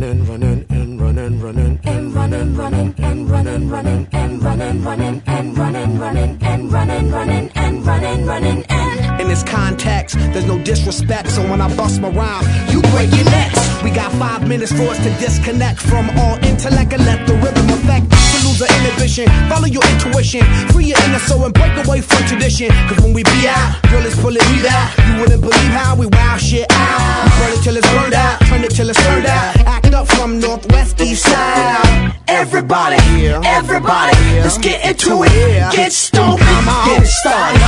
running, running, and running, running, and running, running, and running, running, and running, running, and running, running, and running, running, and running, running, and in this context, there's no disrespect. So when I bust my rhyme, you break your necks. We got five minutes for us to disconnect from all intellect and let the rhythm affect. To lose the inhibition, follow your intuition, free your inner soul and break away from tradition. Cause when we be out. Northwest, east side. Everybody, everybody, let's get into it. Get stupid, get started,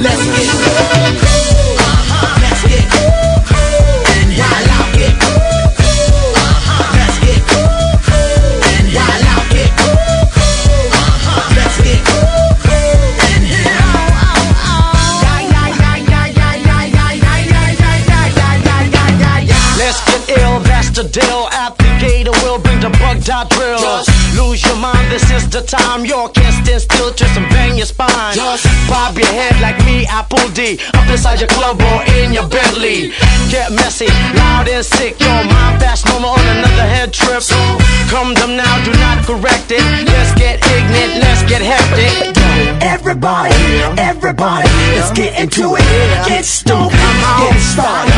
Let's get cool. Let's get cool. And cool. Let's get cool. And cool. Let's get cool. Let's get ill, the will bring the bug dot drill. Lose your mind, this is the time. You can't stand still, twist and bang your spine. Just Bob your head like me, Apple D. Up inside your club or in your Bentley. Get messy, loud and sick. Your mind fast, normal on another head trip. Come them now, do not correct it. Let's get ignorant, let's get hectic. Everybody, everybody, let's get into it. Get stupid, get started,